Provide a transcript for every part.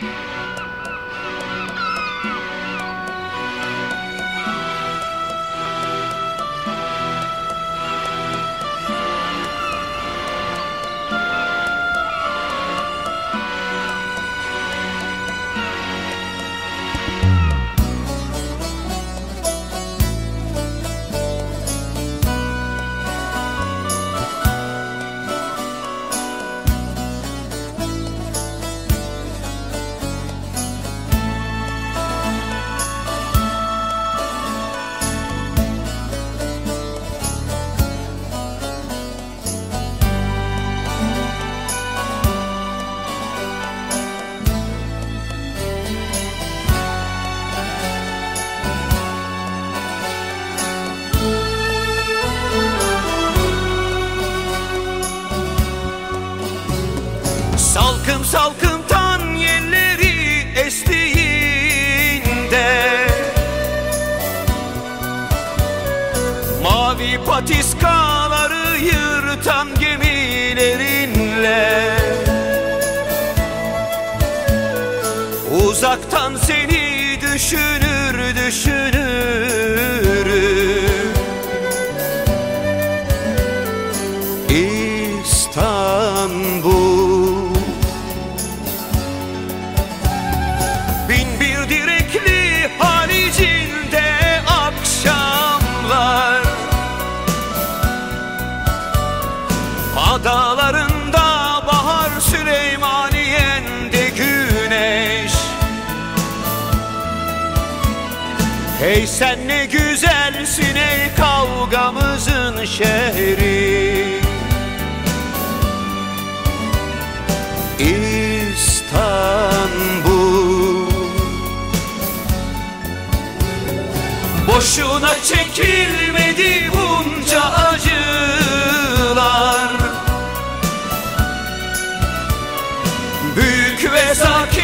Bye. Salkım tan yelleri estiğinde. Mavi patiskaları yırtan gemilerinle. Uzaktan seni düşünür düşünürüm Adalarında bahar Süleymaniye'nde güneş. Hey sen ne güzelsin ey kavgamızın şehri. İstanbul. Boşuna çekilmedi bunca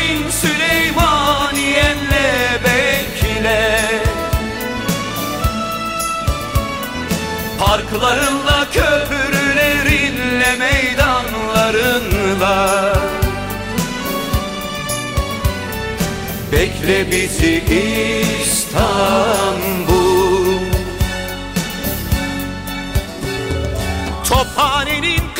sakin Süleymaniyenle bekle Parklarınla, köprülerinle, meydanlarınla Bekle bizi İstanbul. Tophanenin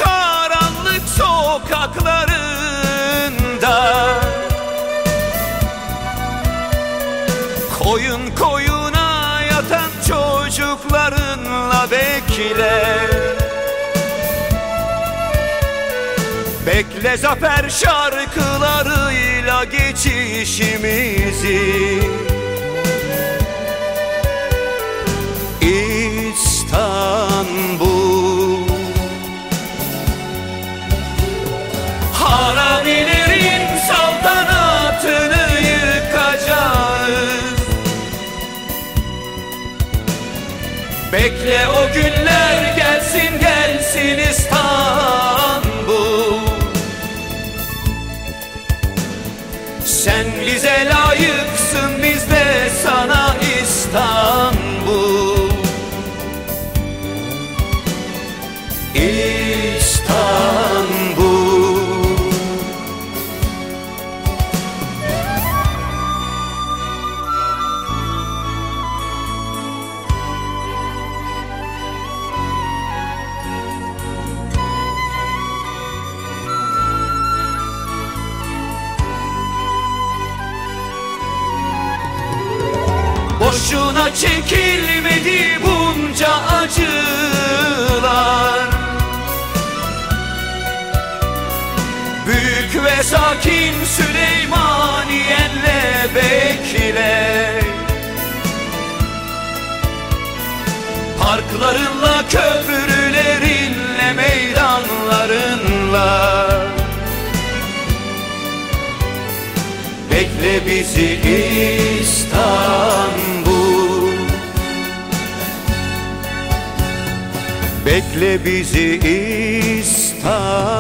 bekle Bekle zafer şarkılarıyla geçişimizi Bekle o günler gelsin gelsin İstanbul Boşuna çekilmedi bunca acılar. Büyük ve sakin Süleymaniyenle bekle. Parklarınla, köprülerinle, meydanlarınla. Bekle bizi İstanbul Bekle bizi İstanbul